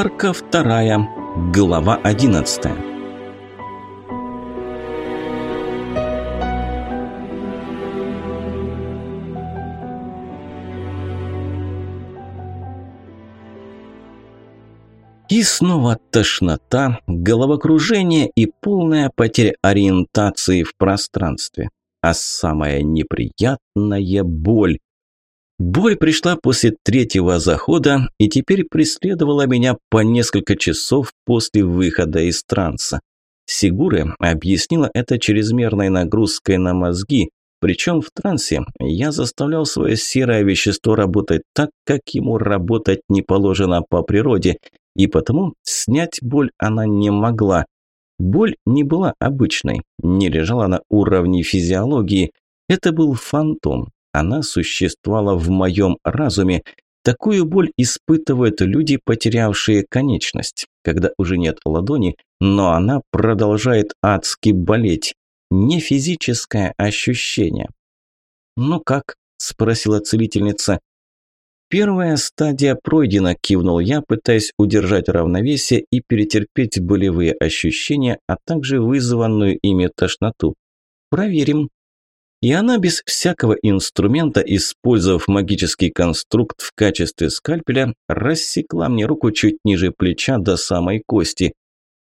Арка вторая, глава одиннадцатая. И снова тошнота, головокружение и полная потеря ориентации в пространстве. А самая неприятная боль. Боль пришла после третьего захода и теперь преследовала меня по несколько часов после выхода из транса. Сигуре объяснила это чрезмерной нагрузкой на мозги, причем в трансе я заставлял свое серое вещество работать так, как ему работать не положено по природе, и потому снять боль она не могла. Боль не была обычной, не лежала на уровне физиологии, это был фантом, она существовала в моем разуме. Такую боль испытывают люди, потерявшие конечность, когда уже нет ладони, но она продолжает адски болеть. Не физическое ощущение. «Ну как?» – спросила целительница. «Первая стадия пройдена», – кивнул я, пытаясь удержать равновесие и перетерпеть болевые ощущения, а также вызванную ими тошноту. «Проверим», и она без всякого инструмента, использовав магический конструкт в качестве скальпеля, рассекла мне руку чуть ниже плеча до самой кости.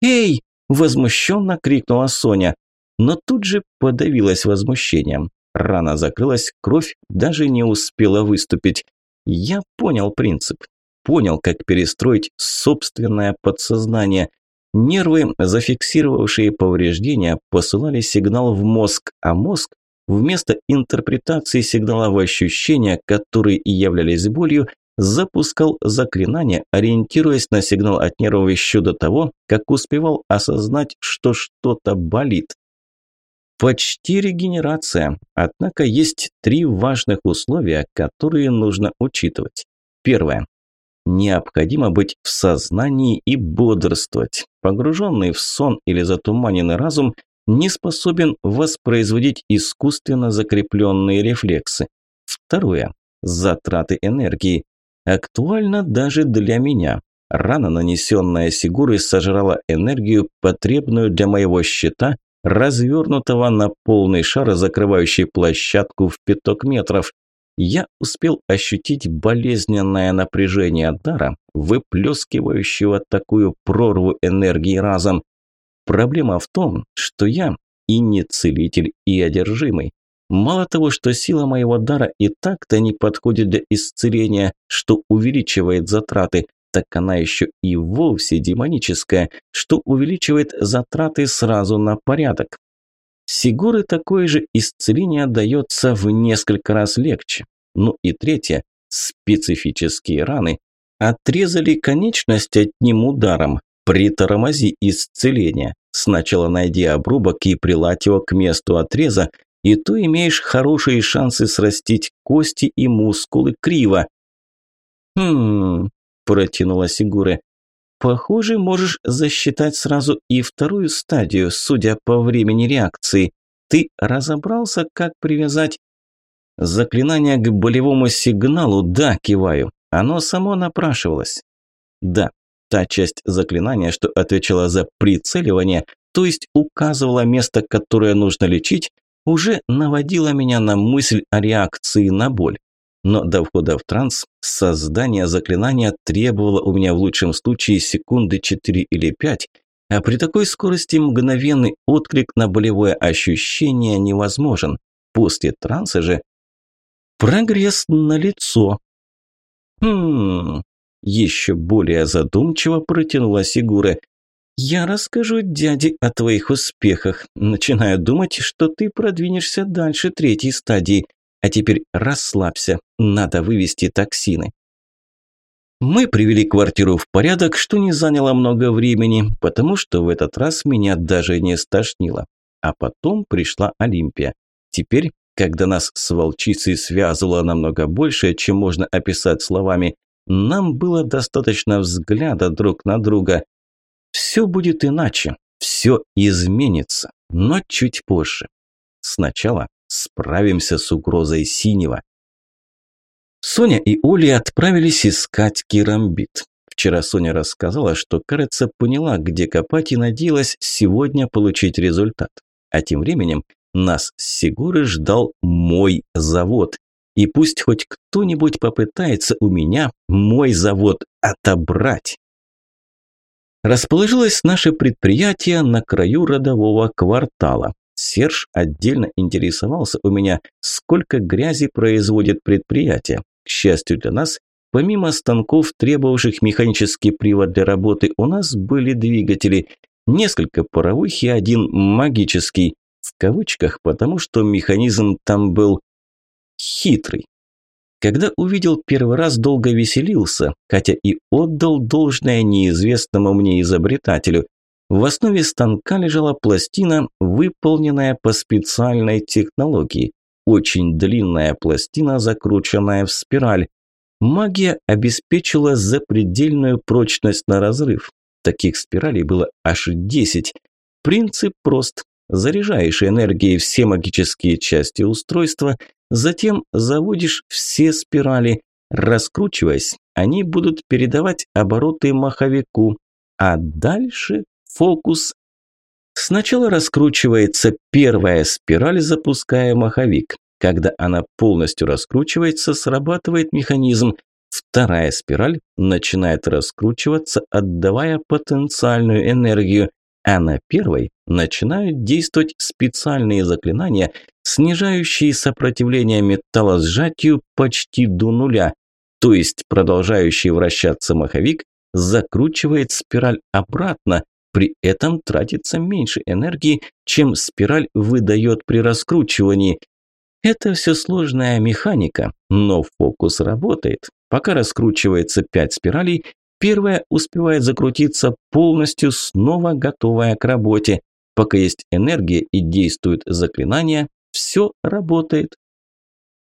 «Эй!» – возмущенно крикнула Соня, но тут же подавилась возмущением. Рана закрылась, кровь даже не успела выступить. Я понял принцип, понял, как перестроить собственное подсознание. Нервы, зафиксировавшие повреждения, посылали сигнал в мозг, а мозг вместо интерпретации сигналов ощущения, которые и являлись болью, запускал заклинание, ориентируясь на сигнал от нервов еще до того, как успевал осознать, что что-то болит. Почти регенерация, однако есть три важных условия, которые нужно учитывать. Первое. Необходимо быть в сознании и бодрствовать. Погруженный в сон или затуманенный разум не способен воспроизводить искусственно закрепленные рефлексы. Второе. Затраты энергии. Актуально даже для меня. Рана, нанесенная Сигурой, сожрала энергию, потребную для моего щита, развернутого на полный шар, закрывающий площадку в пяток метров. Я успел ощутить болезненное напряжение дара, выплескивающего такую прорву энергии разом. Проблема в том, что я и не целитель, и одержимый. Мало того, что сила моего дара и так-то не подходит для исцеления, что увеличивает затраты, так она еще и вовсе демоническая, что увеличивает затраты сразу на порядок. Сигуры такое же исцеление дается в несколько раз легче. Ну и третье – специфические раны. Отрезали конечность одним ударом, притормози исцеление. Сначала найди обрубок и приладь его к месту отреза, и то имеешь хорошие шансы срастить кости и мускулы криво. «Хм...» – протянула Сигуре. «Похоже, можешь засчитать сразу и вторую стадию, судя по времени реакции. Ты разобрался, как привязать...» «Заклинание к болевому сигналу, да, киваю. Оно само напрашивалось». «Да, Та часть заклинания, что отвечала за прицеливание, то есть указывала место, которое нужно лечить, уже наводила меня на мысль о реакции на боль. Но до входа в транс создание заклинания требовало у меня в лучшем случае секунды 4 или 5, а при такой скорости мгновенный отклик на болевое ощущение невозможен. После транса же прогресс на лицо. Хм, еще более задумчиво протянула Сигура. «Я расскажу дяде о твоих успехах. Начинаю думать, что ты продвинешься дальше третьей стадии. А теперь расслабься, надо вывести токсины». Мы привели квартиру в порядок, что не заняло много времени, потому что в этот раз меня даже не стошнило. А потом пришла Олимпия. Теперь, когда нас с волчицей связывало намного больше, чем можно описать словами, нам было достаточно взгляда друг на друга. Все будет иначе, все изменится, но чуть позже. Сначала справимся с угрозой синего. Соня и Оля отправились искать керамбит. Вчера Соня рассказала, что, кажется, поняла, где копать и надеялась сегодня получить результат. А тем временем нас с Сигуры ждал мой завод. И пусть хоть кто-нибудь попытается у меня мой завод отобрать. Расположилось наше предприятие на краю родового квартала. Серж отдельно интересовался у меня, сколько грязи производит предприятие. К счастью для нас, помимо станков, требовавших механический привод для работы, у нас были двигатели, несколько паровых и один магический, в кавычках, потому что механизм там был хитрый. Когда увидел первый раз, долго веселился, хотя и отдал должное неизвестному мне изобретателю. В основе станка лежала пластина, выполненная по специальной технологии. Очень длинная пластина, закрученная в спираль. Магия обеспечила запредельную прочность на разрыв. Таких спиралей было аж 10. Принцип прост. Заряжаешь энергией все магические части устройства, затем заводишь все спирали. Раскручиваясь, они будут передавать обороты маховику, а дальше фокус. Сначала раскручивается первая спираль, запуская маховик. Когда она полностью раскручивается, срабатывает механизм. Вторая спираль начинает раскручиваться, отдавая потенциальную энергию а на первой начинают действовать специальные заклинания, снижающие сопротивление металла сжатию почти до нуля, то есть продолжающий вращаться маховик закручивает спираль обратно, при этом тратится меньше энергии, чем спираль выдает при раскручивании. Это все сложная механика, но фокус работает. Пока раскручивается 5 спиралей, Первая успевает закрутиться полностью, снова готовая к работе. Пока есть энергия и действуют заклинания, все работает.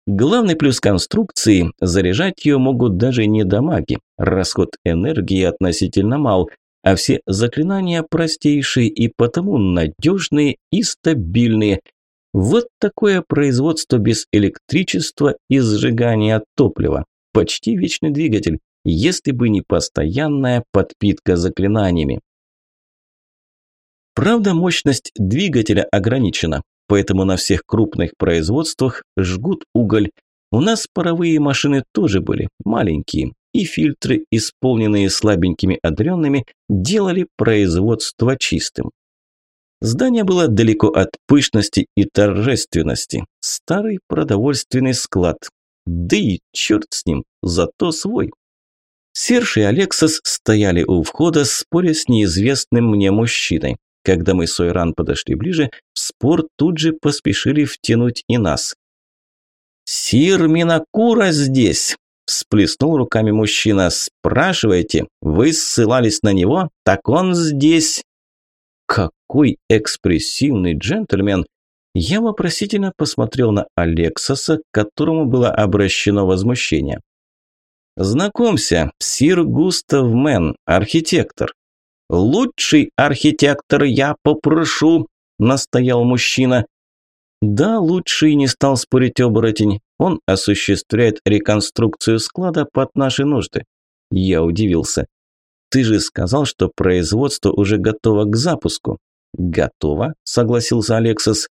Главный плюс конструкции – заряжать ее могут даже не дамаги. Расход энергии относительно мал, а все заклинания простейшие и потому надежные и стабильные. Вот такое производство без электричества и сжигания топлива. Почти вечный двигатель если бы не постоянная подпитка заклинаниями. Правда, мощность двигателя ограничена, поэтому на всех крупных производствах жгут уголь. У нас паровые машины тоже были маленькие, и фильтры, исполненные слабенькими одаренными, делали производство чистым. Здание было далеко от пышности и торжественности. Старый продовольственный склад. Да и черт с ним, зато свой. Серж и Алексас стояли у входа, споря с неизвестным мне мужчиной. Когда мы с Ойран подошли ближе, в спор тут же поспешили втянуть и нас. «Сир Минакура здесь!» – всплеснул руками мужчина. «Спрашивайте, вы ссылались на него? Так он здесь!» «Какой экспрессивный джентльмен!» Я вопросительно посмотрел на Алексаса, к которому было обращено возмущение. Знакомься, сир Густав Мэн, архитектор. Лучший архитектор я попрошу, настоял мужчина. Да, лучший не стал спорить оборотень. Он осуществляет реконструкцию склада под наши нужды. Я удивился. Ты же сказал, что производство уже готово к запуску. Готово, согласился Алексас.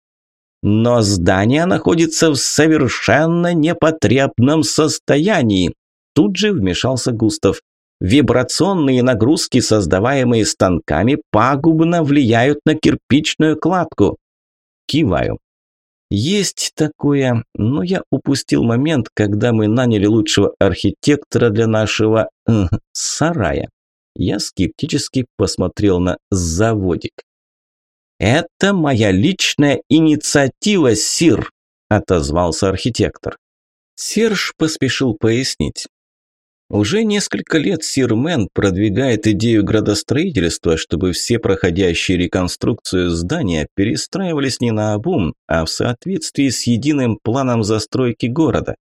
Но здание находится в совершенно непотребном состоянии, Тут же вмешался Густав. Вибрационные нагрузки, создаваемые станками, пагубно влияют на кирпичную кладку. Киваю. Есть такое, но я упустил момент, когда мы наняли лучшего архитектора для нашего э, сарая. Я скептически посмотрел на заводик. «Это моя личная инициатива, Сир», – отозвался архитектор. Серж поспешил пояснить. Уже несколько лет Сирмен продвигает идею градостроительства, чтобы все проходящие реконструкцию здания перестраивались не на обум, а в соответствии с единым планом застройки города.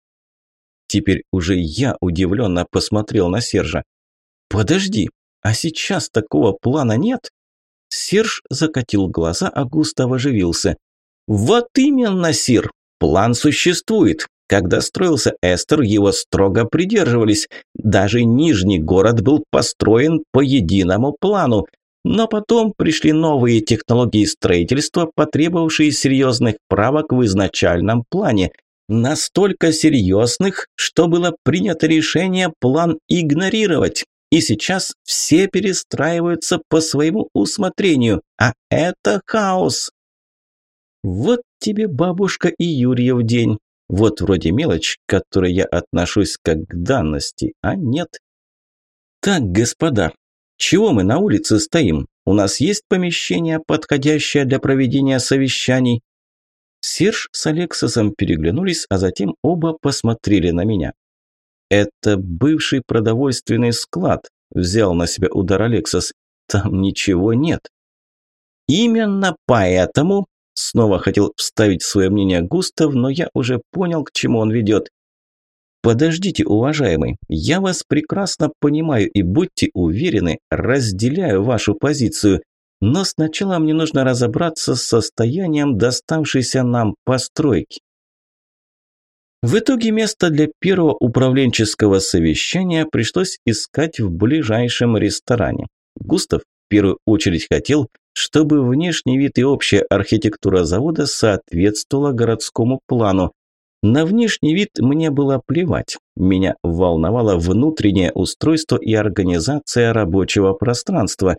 Теперь уже я удивленно посмотрел на Сержа. «Подожди, а сейчас такого плана нет?» Серж закатил глаза, а Густав оживился. «Вот именно, Сир, план существует. Когда строился Эстер, его строго придерживались. Даже Нижний город был построен по единому плану. Но потом пришли новые технологии строительства, потребовавшие серьезных правок в изначальном плане. Настолько серьезных, что было принято решение план игнорировать. И сейчас все перестраиваются по своему усмотрению, а это хаос. Вот тебе бабушка и Юрьев день. Вот вроде мелочь, к которой я отношусь как к данности, а нет. Так, господа, чего мы на улице стоим? У нас есть помещение, подходящее для проведения совещаний? Серж с Алексосом переглянулись, а затем оба посмотрели на меня. Это бывший продовольственный склад, взял на себя удар Алексос. Там ничего нет. Именно поэтому Снова хотел вставить свое мнение Густав, но я уже понял, к чему он ведет. «Подождите, уважаемый, я вас прекрасно понимаю и будьте уверены, разделяю вашу позицию, но сначала мне нужно разобраться с состоянием доставшейся нам постройки». В итоге место для первого управленческого совещания пришлось искать в ближайшем ресторане. Густав в первую очередь хотел, чтобы внешний вид и общая архитектура завода соответствовала городскому плану. На внешний вид мне было плевать. Меня волновало внутреннее устройство и организация рабочего пространства.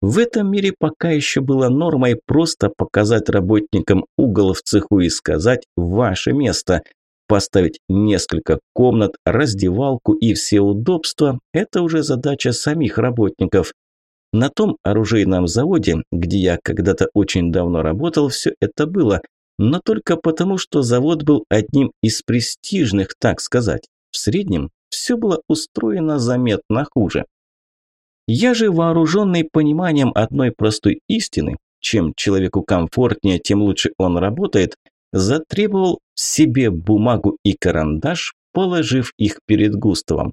В этом мире пока еще было нормой просто показать работникам угол в цеху и сказать «ваше место». Поставить несколько комнат, раздевалку и все удобства – это уже задача самих работников. На том оружейном заводе, где я когда-то очень давно работал, все это было, но только потому, что завод был одним из престижных, так сказать. В среднем все было устроено заметно хуже. Я же, вооруженный пониманием одной простой истины, чем человеку комфортнее, тем лучше он работает, затребовал себе бумагу и карандаш, положив их перед Густавом.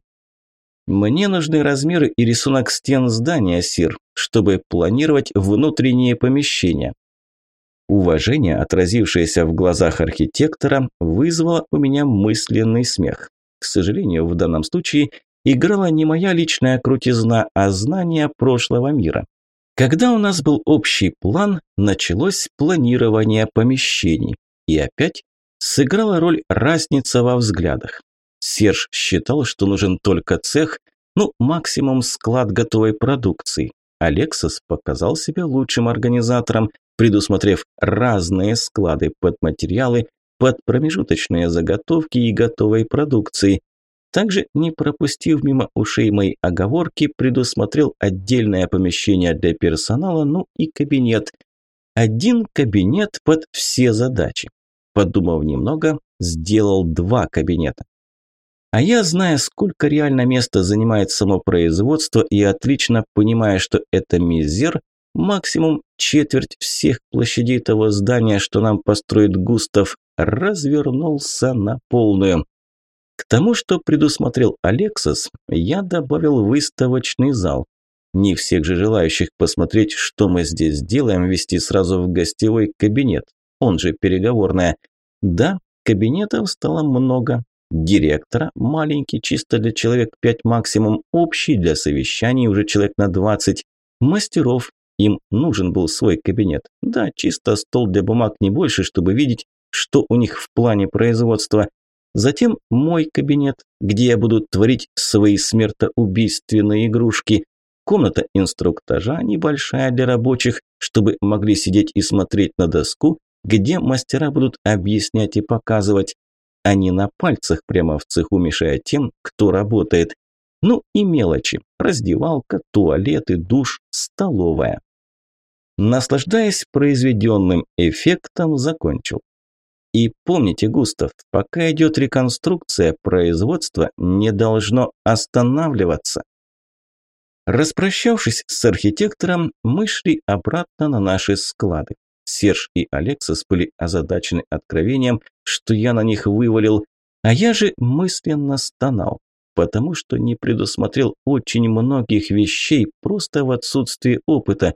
Мне нужны размеры и рисунок стен здания, Сир, чтобы планировать внутренние помещения. Уважение, отразившееся в глазах архитектора, вызвало у меня мысленный смех. К сожалению, в данном случае играла не моя личная крутизна, а знание прошлого мира. Когда у нас был общий план, началось планирование помещений. И опять сыграла роль разница во взглядах. Серж считал, что нужен только цех, ну, максимум склад готовой продукции. Алексос показал себя лучшим организатором, предусмотрев разные склады под материалы, под промежуточные заготовки и готовой продукции. Также, не пропустив мимо ушей мои оговорки, предусмотрел отдельное помещение для персонала, ну и кабинет. Один кабинет под все задачи. Подумав немного, сделал два кабинета. А я, зная, сколько реально места занимает само производство и отлично понимая, что это мизер, максимум четверть всех площадей того здания, что нам построит Густав, развернулся на полную. К тому, что предусмотрел Алексос, я добавил выставочный зал. Не всех же желающих посмотреть, что мы здесь делаем, вести сразу в гостевой кабинет, он же переговорная. Да, кабинетов стало много, Директора, маленький, чисто для человек 5 максимум, общий для совещаний уже человек на 20. Мастеров, им нужен был свой кабинет. Да, чисто стол для бумаг не больше, чтобы видеть, что у них в плане производства. Затем мой кабинет, где я буду творить свои смертоубийственные игрушки. Комната инструктажа небольшая для рабочих, чтобы могли сидеть и смотреть на доску, где мастера будут объяснять и показывать а не на пальцах прямо в цеху, мешая тем, кто работает. Ну и мелочи. Раздевалка, туалеты, душ, столовая. Наслаждаясь произведенным эффектом, закончил. И помните, Густав, пока идет реконструкция, производство не должно останавливаться. Распрощавшись с архитектором, мы шли обратно на наши склады. Серж и Алексас были озадачены откровением, что я на них вывалил, а я же мысленно стонал, потому что не предусмотрел очень многих вещей просто в отсутствии опыта.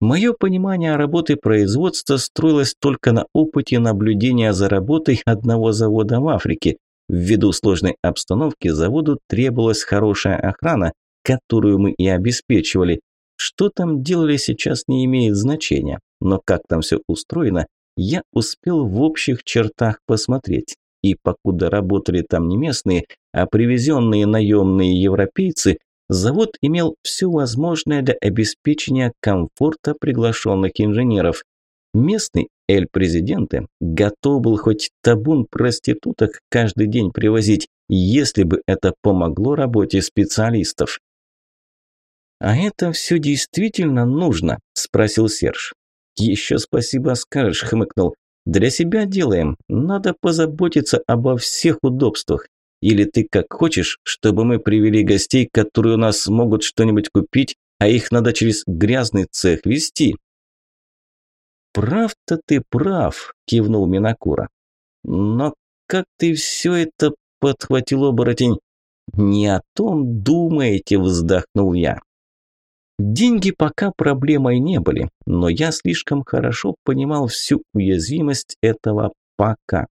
Мое понимание работы производства строилось только на опыте наблюдения за работой одного завода в Африке, Ввиду сложной обстановки заводу требовалась хорошая охрана, которую мы и обеспечивали. Что там делали сейчас не имеет значения, но как там все устроено, я успел в общих чертах посмотреть. И покуда работали там не местные, а привезенные наемные европейцы, завод имел все возможное для обеспечения комфорта приглашенных инженеров. Местный эль-президенты готов был хоть табун проституток каждый день привозить, если бы это помогло работе специалистов. «А это все действительно нужно?» – спросил Серж. «Еще спасибо скажешь», – хмыкнул. «Для себя делаем. Надо позаботиться обо всех удобствах. Или ты как хочешь, чтобы мы привели гостей, которые у нас могут что-нибудь купить, а их надо через грязный цех вести?» «Прав-то ты прав», – кивнул Минакура. «Но как ты все это подхватил оборотень?» «Не о том думаете», – вздохнул я. Деньги пока проблемой не были, но я слишком хорошо понимал всю уязвимость этого «пока».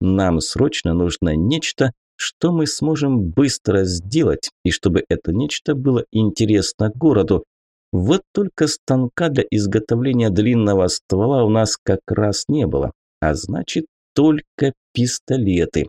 Нам срочно нужно нечто, что мы сможем быстро сделать, и чтобы это нечто было интересно городу. Вот только станка для изготовления длинного ствола у нас как раз не было, а значит только пистолеты.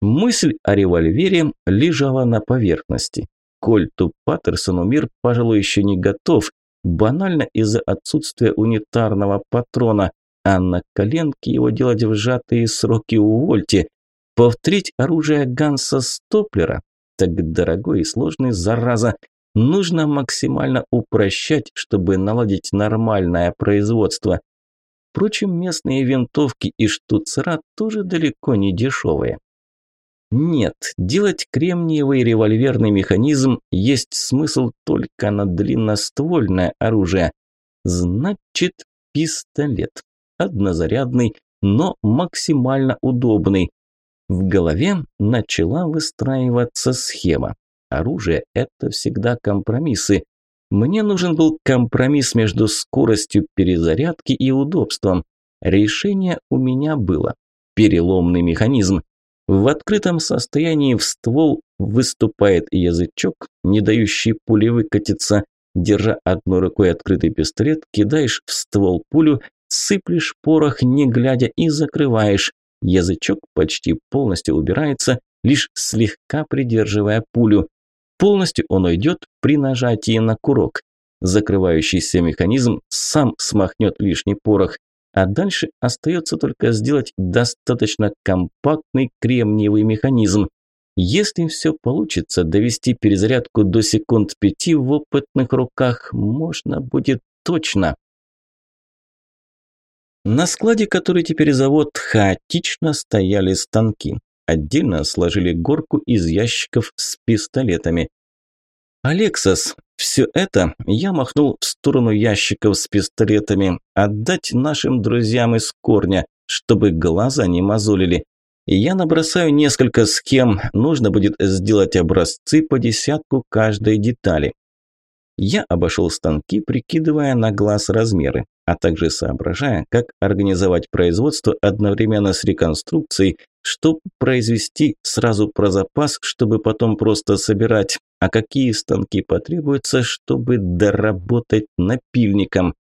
Мысль о револьвере лежала на поверхности. Кольту Паттерсону мир, пожалуй, еще не готов, банально из-за отсутствия унитарного патрона, а на коленке его делать в сжатые сроки увольте. Повторить оружие Ганса Стоплера? Так дорогой и сложный, зараза. Нужно максимально упрощать, чтобы наладить нормальное производство. Впрочем, местные винтовки и штуцера тоже далеко не дешевые. Нет, делать кремниевый револьверный механизм есть смысл только на длинноствольное оружие. Значит, пистолет. Однозарядный, но максимально удобный. В голове начала выстраиваться схема. Оружие – это всегда компромиссы. Мне нужен был компромисс между скоростью перезарядки и удобством. Решение у меня было. Переломный механизм. В открытом состоянии в ствол выступает язычок, не дающий пуле выкатиться. Держа одной рукой открытый пистолет, кидаешь в ствол пулю, сыплешь порох, не глядя, и закрываешь. Язычок почти полностью убирается, лишь слегка придерживая пулю. Полностью он уйдет при нажатии на курок. Закрывающийся механизм сам смахнет лишний порох а дальше остается только сделать достаточно компактный кремниевый механизм. Если все получится, довести перезарядку до секунд пяти в опытных руках можно будет точно. На складе, который теперь завод, хаотично стояли станки. Отдельно сложили горку из ящиков с пистолетами. «Алексас, все это я махнул в сторону ящиков с пистолетами. Отдать нашим друзьям из корня, чтобы глаза не мозолили. Я набросаю несколько схем, нужно будет сделать образцы по десятку каждой детали. Я обошел станки, прикидывая на глаз размеры, а также соображая, как организовать производство одновременно с реконструкцией, чтобы произвести сразу про запас, чтобы потом просто собирать, а какие станки потребуются, чтобы доработать напильником.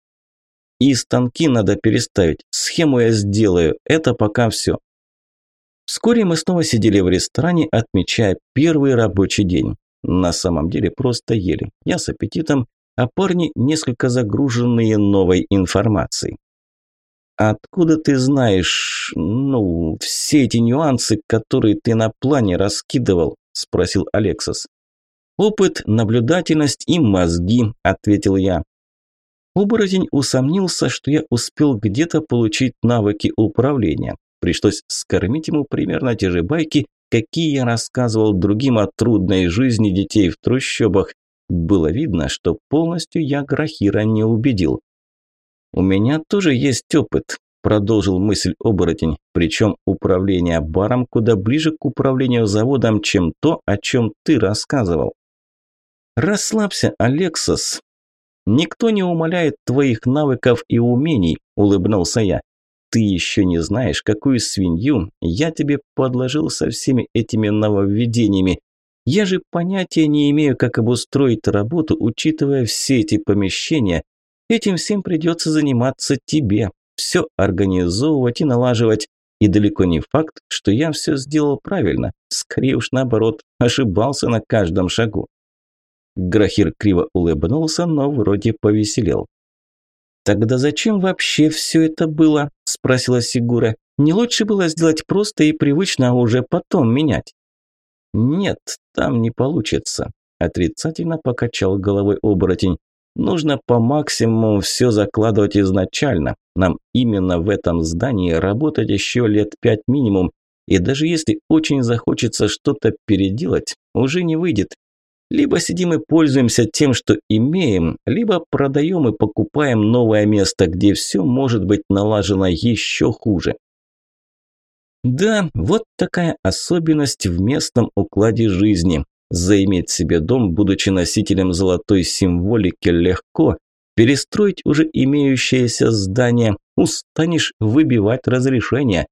И станки надо переставить, схему я сделаю, это пока все. Вскоре мы снова сидели в ресторане, отмечая первый рабочий день. На самом деле просто ели. Я с аппетитом, а парни несколько загруженные новой информацией. «Откуда ты знаешь, ну, все эти нюансы, которые ты на плане раскидывал?» – спросил Алексас. «Опыт, наблюдательность и мозги», – ответил я. Оборотень усомнился, что я успел где-то получить навыки управления. Пришлось скормить ему примерно те же байки, какие я рассказывал другим о трудной жизни детей в трущобах. Было видно, что полностью я Грахира не убедил. «У меня тоже есть опыт», – продолжил мысль оборотень, причем управление баром куда ближе к управлению заводом, чем то, о чем ты рассказывал. «Расслабься, Алексос. Никто не умаляет твоих навыков и умений», – улыбнулся я. ты еще не знаешь, какую свинью я тебе подложил со всеми этими нововведениями. Я же понятия не имею, как обустроить работу, учитывая все эти помещения. Этим всем придется заниматься тебе, все организовывать и налаживать. И далеко не факт, что я все сделал правильно. Скорее уж наоборот, ошибался на каждом шагу. Грахир криво улыбнулся, но вроде повеселел. «Тогда зачем вообще все это было?» – спросила Сигура. «Не лучше было сделать просто и привычно, а уже потом менять?» «Нет, там не получится», – отрицательно покачал головой оборотень. «Нужно по максимуму все закладывать изначально. Нам именно в этом здании работать еще лет пять минимум. И даже если очень захочется что-то переделать, уже не выйдет. Либо сидим и пользуемся тем, что имеем, либо продаем и покупаем новое место, где все может быть налажено еще хуже. Да, вот такая особенность в местном укладе жизни. Заиметь себе дом, будучи носителем золотой символики, легко. Перестроить уже имеющееся здание, устанешь выбивать разрешение.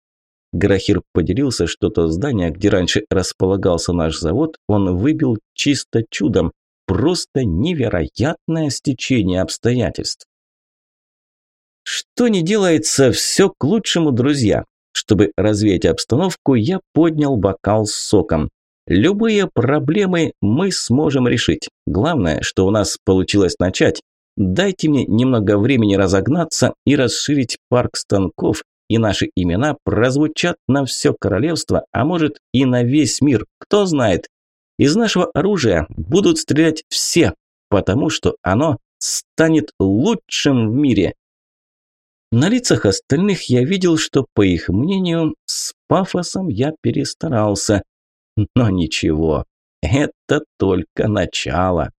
Грахир поделился, что то здание, где раньше располагался наш завод, он выбил чисто чудом. Просто невероятное стечение обстоятельств. Что не делается, все к лучшему, друзья. Чтобы развеять обстановку, я поднял бокал с соком. Любые проблемы мы сможем решить. Главное, что у нас получилось начать. Дайте мне немного времени разогнаться и расширить парк станков, и наши имена прозвучат на все королевство, а может и на весь мир, кто знает. Из нашего оружия будут стрелять все, потому что оно станет лучшим в мире. На лицах остальных я видел, что, по их мнению, с пафосом я перестарался. Но ничего, это только начало.